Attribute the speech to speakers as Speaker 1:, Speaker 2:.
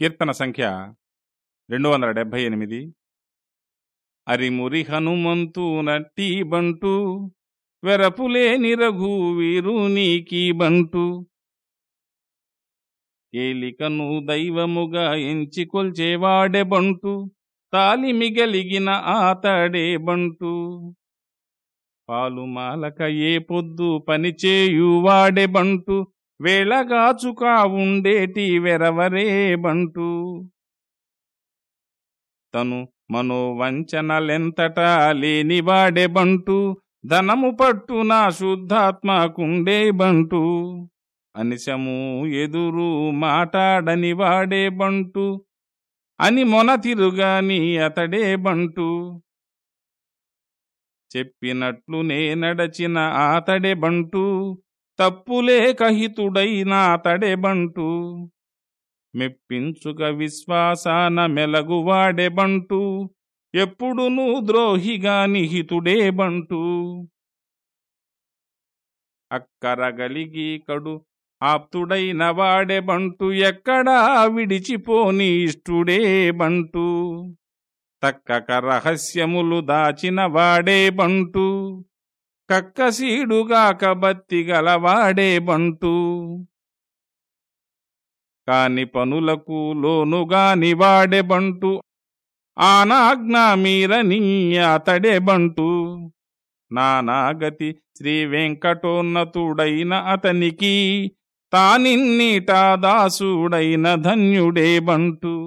Speaker 1: కీర్తన సంఖ్య రెండు వందల డెబ్భై ఎనిమిది. అరిమురి హనుమంతు నట్టి బంటు వెరపులేని రఘువీరు నీకీ బంటు. ఏలికను దైవముగా ఎంచి కొల్చేవాడే బంటు తాలిమి గలిగిన ఆతడే బంటు. పాలుమాలక ఏ పొద్దు పనిచేయువాడే బంటు వేళగాచుకా ఉండేటి వెరవరే బంటూ. తను మనోవంచనలెంతట లేనివాడే బంటూ. ధనము పట్టున శుద్ధాత్మకుండే బంటు. అనిశము ఎదురు మాటాడని వాడే బంటూ. అని మొన తిరుగాని అతడే బంటూ. చెప్పినట్లు నే నడచిన ఆతడే బంటూ. తప్పులే కహితుడైనా అతడే మెప్పించుక విశ్వాసాన మెలగువాడెబంటు ఎప్పుడునూ ద్రోహిగా నిహితుడేబంటు. అక్కరగలిగి కడు ఆప్తుడైన వాడే ఎక్కడా విడిచిపోని ఇష్టుడే బంటు తక్కక రహస్యములు దాచిన వాడే బంటు కక్కసీడుగాక బత్తి గలవాడే బంటూ. కాని పనులకు లోనుగాని వాడే బంటు. ఆనాజ్ఞ మీరని అతడే బంటు. నానాగతి శ్రీ వెంకటోన్నతుడైన అతనికి తానిన్నీటా దాసుడైన ధన్యుడే బంటు.